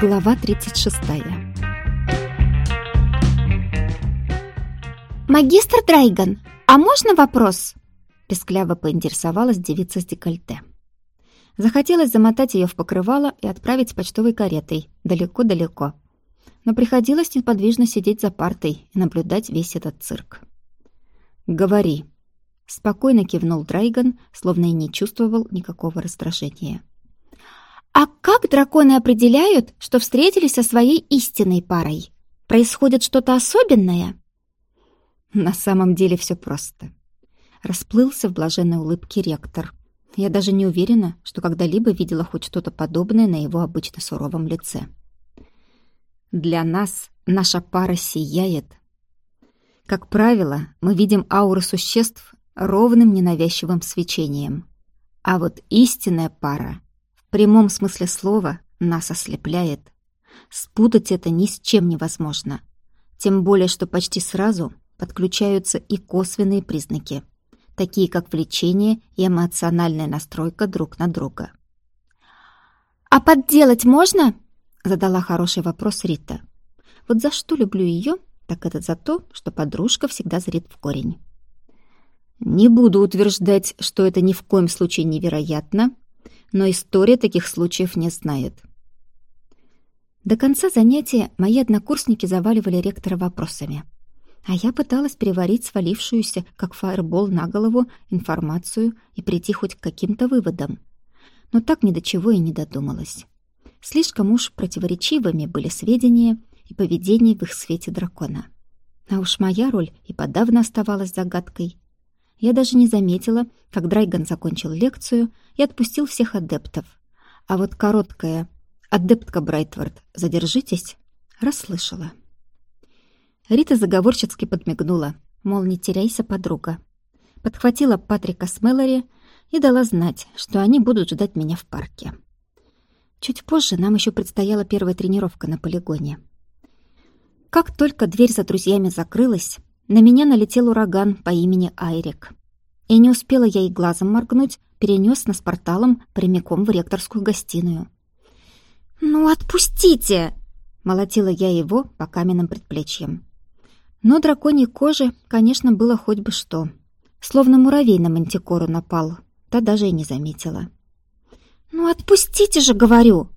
Глава 36 «Магистр Драйган, а можно вопрос?» Пескляво поинтересовалась девица с декольте. Захотелось замотать ее в покрывало и отправить с почтовой каретой далеко-далеко. Но приходилось неподвижно сидеть за партой и наблюдать весь этот цирк. «Говори», — спокойно кивнул Драйган, словно и не чувствовал никакого раздражения. «А как драконы определяют, что встретились со своей истинной парой? Происходит что-то особенное?» На самом деле все просто. Расплылся в блаженной улыбке ректор. Я даже не уверена, что когда-либо видела хоть что-то подобное на его обычно суровом лице. Для нас наша пара сияет. Как правило, мы видим ауры существ ровным ненавязчивым свечением. А вот истинная пара прямом смысле слова нас ослепляет. Спутать это ни с чем невозможно. Тем более, что почти сразу подключаются и косвенные признаки, такие как влечение и эмоциональная настройка друг на друга. «А подделать можно?» — задала хороший вопрос Рита. Вот за что люблю ее, так это за то, что подружка всегда зрит в корень. Не буду утверждать, что это ни в коем случае невероятно, но история таких случаев не знает. До конца занятия мои однокурсники заваливали ректора вопросами, а я пыталась переварить свалившуюся, как фаербол на голову, информацию и прийти хоть к каким-то выводам. Но так ни до чего и не додумалась. Слишком уж противоречивыми были сведения и поведение в их свете дракона. А уж моя роль и подавно оставалась загадкой. Я даже не заметила, как Драйган закончил лекцию и отпустил всех адептов. А вот короткая «Адептка Брайтвард, задержитесь!» расслышала. Рита заговорщицки подмигнула, мол, не теряйся, подруга. Подхватила Патрика с Мэлори и дала знать, что они будут ждать меня в парке. Чуть позже нам еще предстояла первая тренировка на полигоне. Как только дверь за друзьями закрылась, на меня налетел ураган по имени Айрик. И не успела я и глазом моргнуть, перенес нас порталом прямиком в ректорскую гостиную. «Ну, отпустите!» — молотила я его по каменным предплечьям. Но драконьей кожи, конечно, было хоть бы что. Словно муравей на мантикору напал, та даже и не заметила. «Ну, отпустите же, говорю!»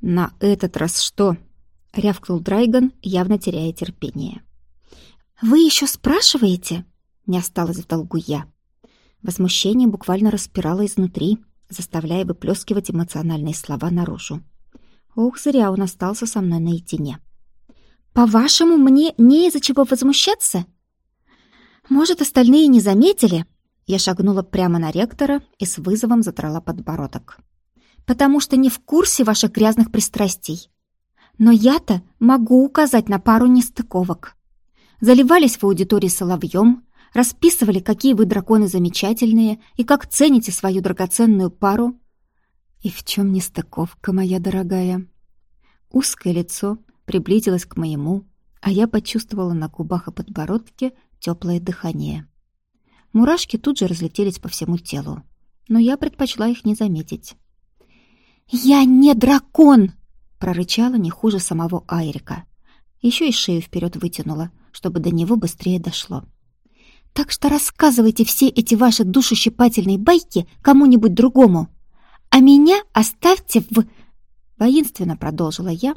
«На этот раз что?» — рявкнул Драйган, явно теряя терпение. «Вы еще спрашиваете?» — не осталось в долгу я. Возмущение буквально распирало изнутри, заставляя выплескивать эмоциональные слова наружу. Ох, зря он остался со мной наедине. «По-вашему, мне не из-за чего возмущаться?» «Может, остальные не заметили?» Я шагнула прямо на ректора и с вызовом затрала подбородок. «Потому что не в курсе ваших грязных пристрастий. Но я-то могу указать на пару нестыковок заливались в аудитории соловьем, расписывали, какие вы драконы замечательные и как цените свою драгоценную пару. И в чем нестыковка, моя дорогая? Узкое лицо приблизилось к моему, а я почувствовала на губах и подбородке теплое дыхание. Мурашки тут же разлетелись по всему телу, но я предпочла их не заметить. «Я не дракон!» — прорычала не хуже самого Айрика. Еще и шею вперед вытянула, чтобы до него быстрее дошло. «Так что рассказывайте все эти ваши душещипательные байки кому-нибудь другому, а меня оставьте в...» Воинственно продолжила я,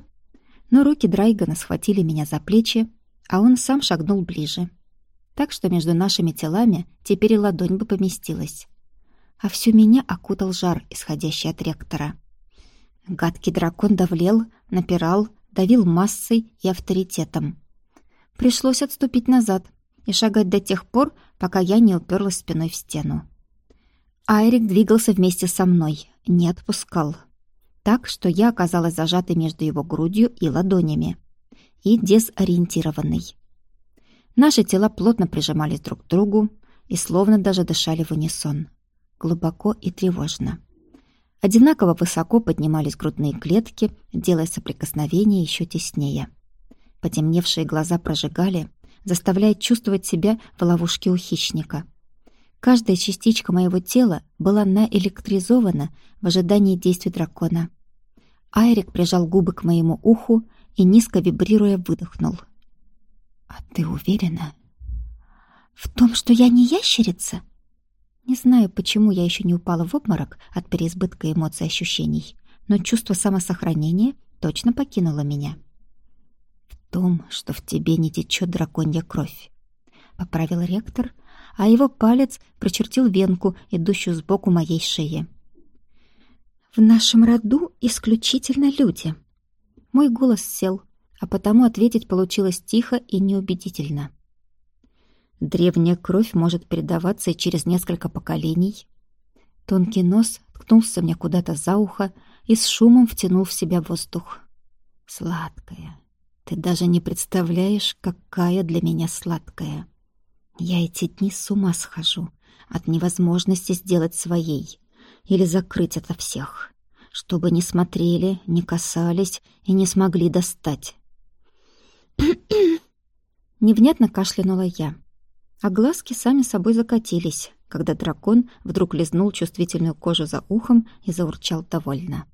но руки Драйгана схватили меня за плечи, а он сам шагнул ближе. Так что между нашими телами теперь и ладонь бы поместилась. А всю меня окутал жар, исходящий от ректора. Гадкий дракон давлел, напирал, давил массой и авторитетом. Пришлось отступить назад и шагать до тех пор, пока я не уперлась спиной в стену. Айрик двигался вместе со мной, не отпускал. Так, что я оказалась зажатой между его грудью и ладонями. И дезориентированной. Наши тела плотно прижимались друг к другу и словно даже дышали в унисон. Глубоко и тревожно. Одинаково высоко поднимались грудные клетки, делая соприкосновение еще теснее. Потемневшие глаза прожигали, заставляя чувствовать себя в ловушке у хищника. Каждая частичка моего тела была наэлектризована в ожидании действий дракона. Айрик прижал губы к моему уху и, низко вибрируя, выдохнул. «А ты уверена?» «В том, что я не ящерица?» Не знаю, почему я еще не упала в обморок от переизбытка эмоций и ощущений, но чувство самосохранения точно покинуло меня. «В том, что в тебе не течет драконья кровь», — поправил ректор, а его палец прочертил венку, идущую сбоку моей шеи. «В нашем роду исключительно люди». Мой голос сел, а потому ответить получилось тихо и неубедительно. Древняя кровь может передаваться и через несколько поколений. Тонкий нос ткнулся мне куда-то за ухо и с шумом втянул в себя воздух. Сладкая. Ты даже не представляешь, какая для меня сладкая. Я эти дни с ума схожу от невозможности сделать своей или закрыть ото всех, чтобы не смотрели, не касались и не смогли достать. Невнятно кашлянула я а глазки сами собой закатились, когда дракон вдруг лизнул чувствительную кожу за ухом и заурчал довольно.